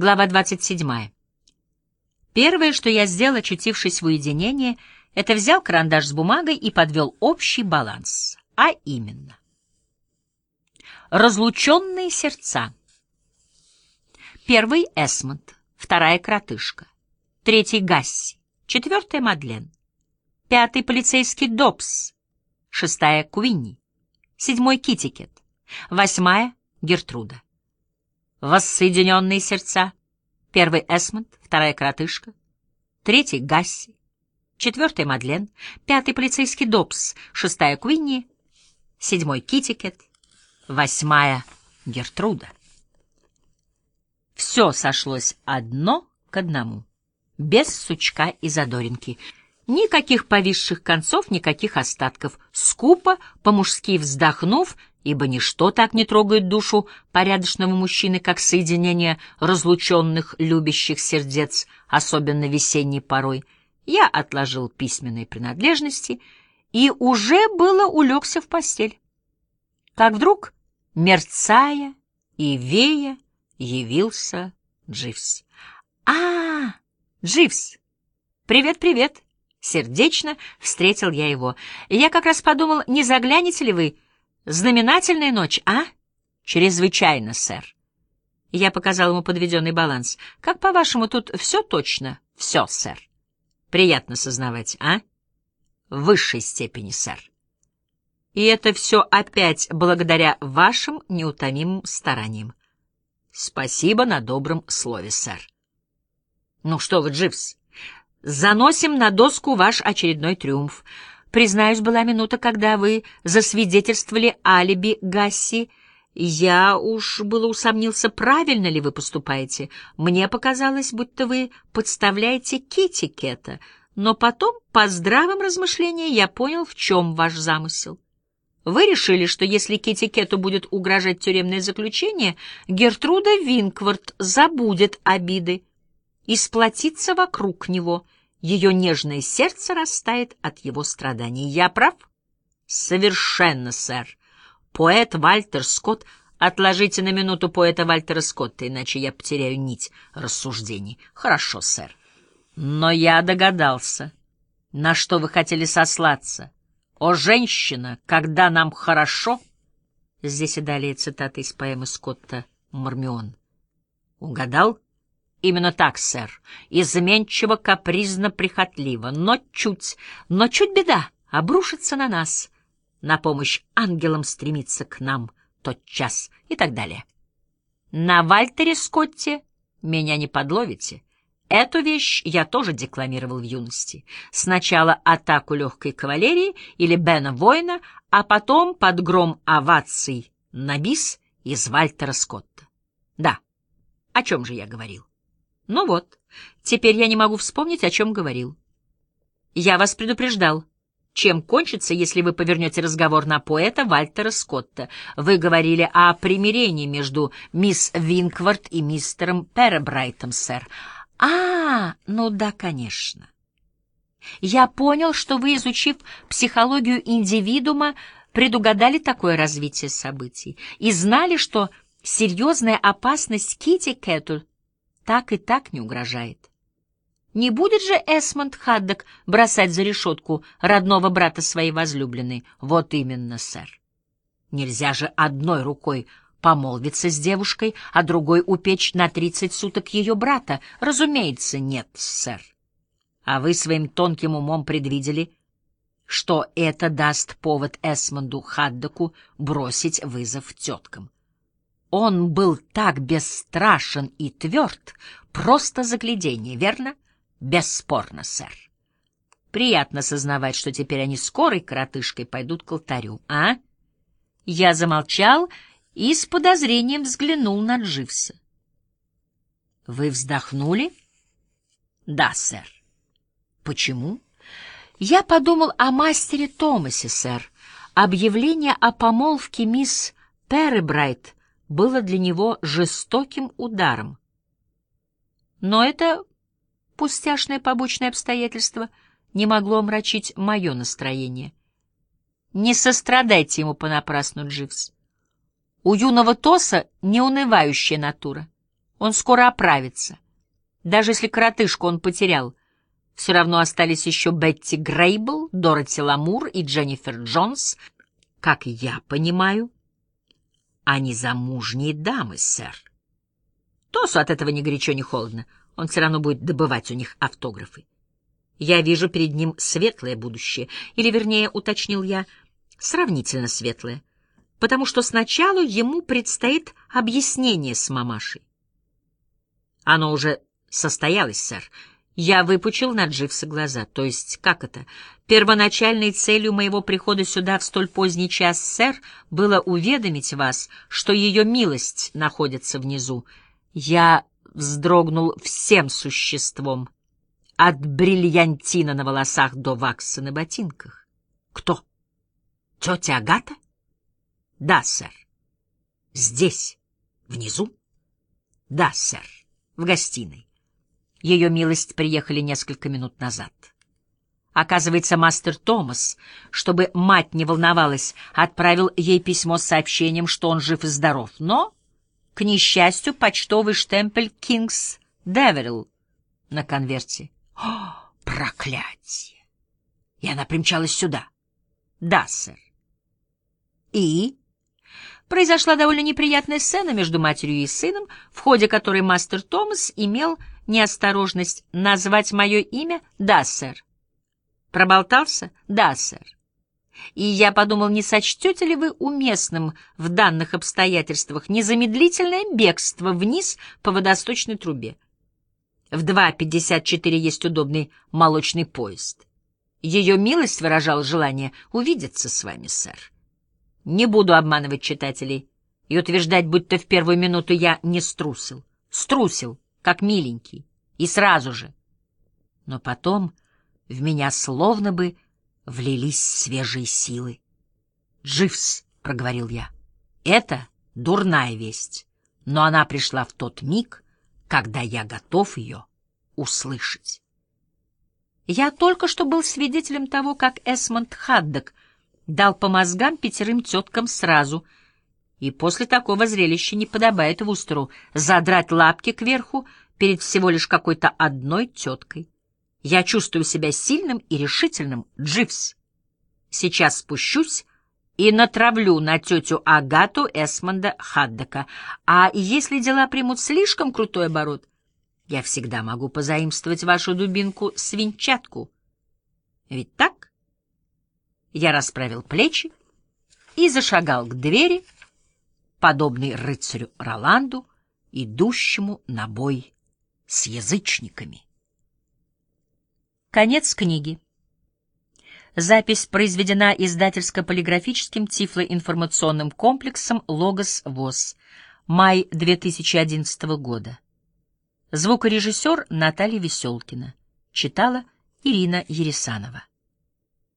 Глава 27. Первое, что я сделал, очутившись в уединении, это взял карандаш с бумагой и подвел общий баланс, а именно. Разлученные сердца. Первый — Эсмонд, вторая — Кротышка, третий — Гасси, четвертая — Мадлен, пятый — полицейский Добс, шестая — Куинни, седьмой — Китикет, восьмая — Гертруда. Воссоединенные сердца. Первый — Эсмонд, вторая — Кротышка, третий — Гасси, четвертый — Мадлен, пятый — полицейский Добс, шестая — Куинни, седьмой — Китикет, восьмая — Гертруда. Все сошлось одно к одному, без сучка и задоринки. Никаких повисших концов, никаких остатков. Скупо, по-мужски вздохнув, ибо ничто так не трогает душу порядочного мужчины, как соединение разлученных любящих сердец, особенно весенней порой, я отложил письменные принадлежности и уже было улегся в постель. Как вдруг, мерцая и вея, явился Дживс. «А, Дживс! Привет-привет!» Сердечно встретил я его. Я как раз подумал, не заглянете ли вы Знаменательная ночь, а? Чрезвычайно, сэр. Я показал ему подведенный баланс. Как, по-вашему, тут все точно? Все, сэр. Приятно сознавать, а? В высшей степени, сэр. И это все опять благодаря вашим неутомимым стараниям. Спасибо на добром слове, сэр. Ну что вы, Дживс, заносим на доску ваш очередной триумф. Признаюсь, была минута, когда вы засвидетельствовали алиби Гасси. Я уж было усомнился, правильно ли вы поступаете. Мне показалось, будто вы подставляете Кити Кета, но потом, по здравым размышлениям, я понял, в чем ваш замысел. Вы решили, что если Кити Кету будет угрожать тюремное заключение, Гертруда Винквард забудет обиды и сплотится вокруг него — ее нежное сердце растает от его страданий. Я прав? Совершенно, сэр. Поэт Вальтер Скотт Отложите на минуту поэта Вальтера Скотта, иначе я потеряю нить рассуждений. Хорошо, сэр. Но я догадался, на что вы хотели сослаться. О, женщина, когда нам хорошо... Здесь и далее цитата из поэмы Скотта «Мармион». Угадал? Именно так, сэр. Изменчиво, капризно, прихотливо. Но чуть, но чуть беда обрушится на нас. На помощь ангелам стремится к нам тот час и так далее. На Вальтере Скотте меня не подловите. Эту вещь я тоже декламировал в юности. Сначала атаку легкой кавалерии или Бена Воина, а потом под гром оваций на бис из Вальтера Скотта. Да, о чем же я говорил? Ну вот, теперь я не могу вспомнить, о чем говорил. Я вас предупреждал. Чем кончится, если вы повернете разговор на поэта Вальтера Скотта? Вы говорили о примирении между мисс Винквард и мистером Перебрайтом, сэр. А, ну да, конечно. Я понял, что вы, изучив психологию индивидуума, предугадали такое развитие событий и знали, что серьезная опасность Кити Кэту так и так не угрожает. Не будет же Эсмонд Хаддок бросать за решетку родного брата своей возлюбленной? Вот именно, сэр. Нельзя же одной рукой помолвиться с девушкой, а другой упечь на тридцать суток ее брата. Разумеется, нет, сэр. А вы своим тонким умом предвидели, что это даст повод Эсмонду Хаддоку бросить вызов теткам. Он был так бесстрашен и тверд, просто загляденье, верно? Бесспорно, сэр. Приятно сознавать, что теперь они скорой коротышкой пойдут к алтарю, а? Я замолчал и с подозрением взглянул на Дживса. Вы вздохнули? Да, сэр. Почему? Я подумал о мастере Томасе, сэр. Объявление о помолвке мисс Перебрайт было для него жестоким ударом. Но это пустяшное побочное обстоятельство не могло омрачить мое настроение. Не сострадайте ему понапрасну, Дживс. У юного Тоса неунывающая натура. Он скоро оправится. Даже если коротышку он потерял, все равно остались еще Бетти Грейбл, Дороти Ламур и Дженнифер Джонс. Как я понимаю, они замужние дамы, сэр. Тосу от этого ни горячо, ни холодно. Он все равно будет добывать у них автографы. Я вижу перед ним светлое будущее, или, вернее, уточнил я, сравнительно светлое, потому что сначала ему предстоит объяснение с мамашей. Оно уже состоялось, сэр. Я выпучил на Дживса глаза. То есть, как это? Первоначальной целью моего прихода сюда в столь поздний час, сэр, было уведомить вас, что ее милость находится внизу. Я вздрогнул всем существом, от бриллиантина на волосах до вакса на ботинках. Кто? Тетя Агата? Да, сэр. Здесь, внизу? Да, сэр, в гостиной. Ее милость приехали несколько минут назад. Оказывается, мастер Томас, чтобы мать не волновалась, отправил ей письмо с сообщением, что он жив и здоров. Но, к несчастью, почтовый штемпель «Кингс Деверилл» на конверте. О, проклятие! И она примчалась сюда. Да, сэр. И произошла довольно неприятная сцена между матерью и сыном, в ходе которой мастер Томас имел неосторожность назвать мое имя «Да, сэр». Проболтался? «Да, сэр». И я подумал, не сочтете ли вы уместным в данных обстоятельствах незамедлительное бегство вниз по водосточной трубе? В 2.54 есть удобный молочный поезд. Ее милость выражала желание увидеться с вами, сэр. Не буду обманывать читателей и утверждать, будто в первую минуту я не струсил. Струсил, как миленький, и сразу же. Но потом в меня словно бы влились свежие силы. «Дживс», — проговорил я, — «это дурная весть, но она пришла в тот миг, когда я готов ее услышать». Я только что был свидетелем того, как Эсмонд Хаддок дал по мозгам пятерым теткам сразу — и после такого зрелища не подобает Вустеру задрать лапки кверху перед всего лишь какой-то одной теткой. Я чувствую себя сильным и решительным, Дживс. Сейчас спущусь и натравлю на тетю Агату Эсмонда Хаддека. А если дела примут слишком крутой оборот, я всегда могу позаимствовать вашу дубинку-свинчатку. Ведь так? Я расправил плечи и зашагал к двери, подобный рыцарю Роланду, идущему на бой с язычниками. Конец книги. Запись произведена издательско-полиграфическим тифлоинформационным комплексом «Логос ВОЗ». Май 2011 года. Звукорежиссер Наталья Веселкина. Читала Ирина Ересанова.